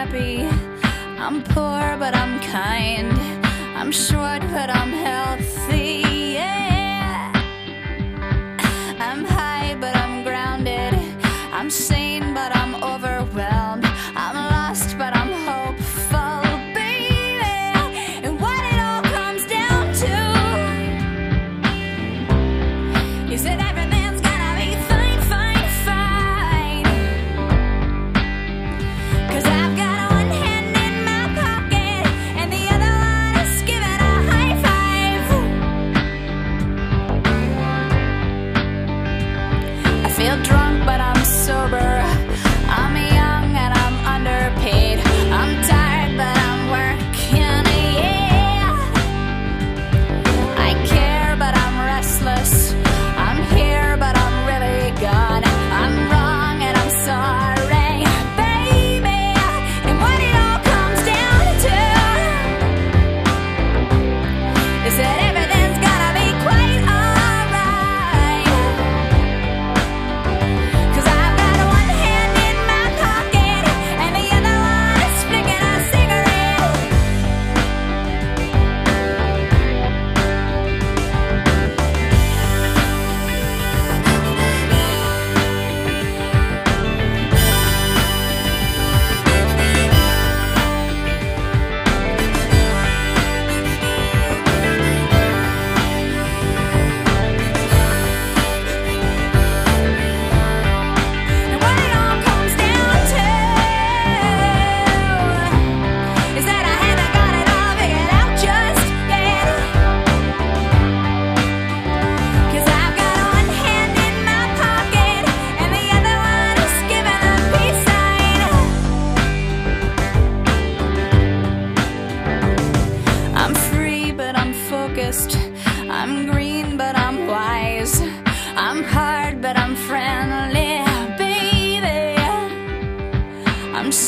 happy. I'm poor, but I'm kind. I'm short, but I'm healthy. Yeah. I'm high, but I'm grounded. I'm sane, but I'm overwhelmed. I'm lost, but I'm hopeful, baby. And what it all comes down to is that every your drum.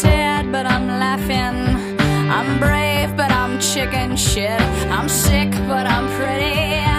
sad, but I'm laughing. I'm brave, but I'm chicken shit. I'm sick, but I'm pretty.